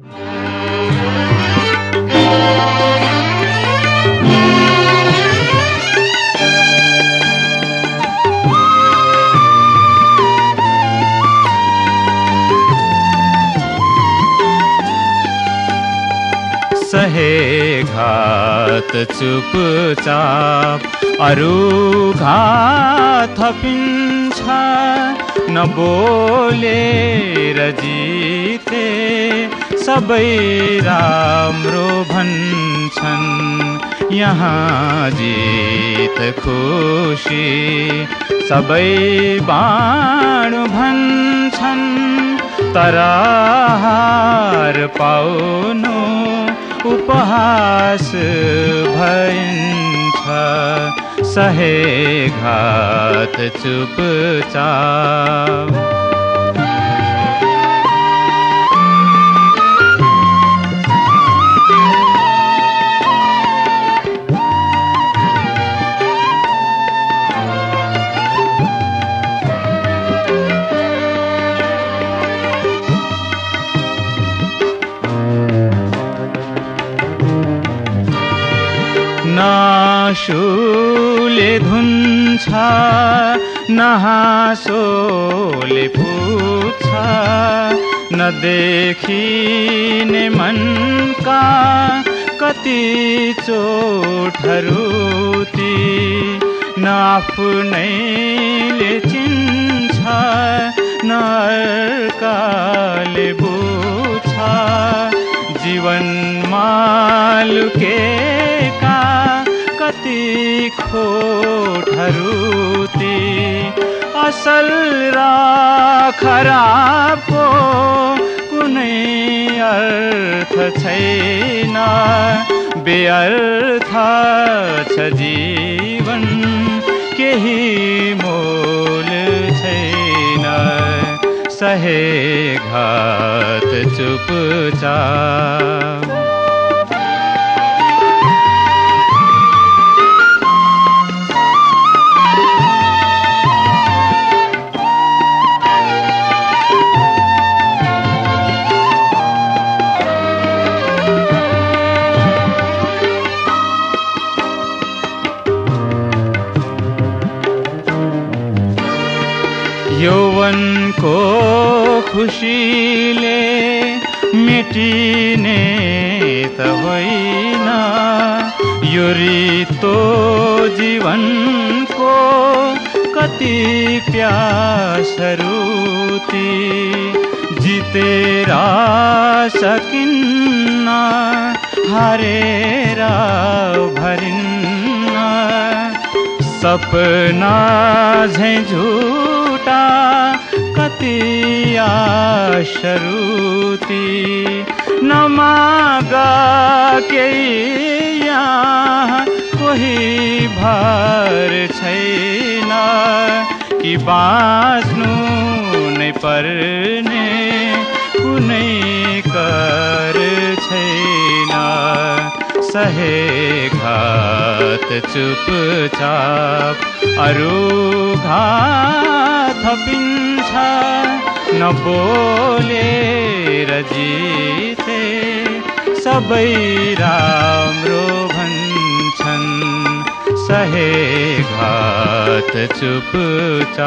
सहे घात चुपचाप अरू घात थपिन्छ नबोलेर जिते सबै राम्रो भन्छन् यहाँ जित खुसी सबै बाण भन्छन् तर हार पाउनु उपहास भइन्छ सहे घात चुपचाप नशुले धुन्छ नहाँसोले पुछ नदेखिने मनका कति चोटहरू ती नआफ्नैले चिन्छ नर्काले बुझ जीवनमा लुकेका कति खोटहरू ती असल र खराबको कुनै अर्थ छैन। बेअर्थ छ जीवन, केही मोल छैन। सहे घात चुपचाप। यौवनको खुसीले मेटिने त होइन यो रितो जीवनको कति प्यासहरू ती जितेर सकिन्न हारेर भरिन्न। सपना झै झुटा कति आशरुति नमाग केही यहाँ कोही भर छैन कि बाँच्नु नै पर्ने कुनै कर छैन। सहे घात चुपचाप अरू घात थपिन्छ नबोलेर जिते सबै राम्रो भन्छन् सहे घात चुपचाप।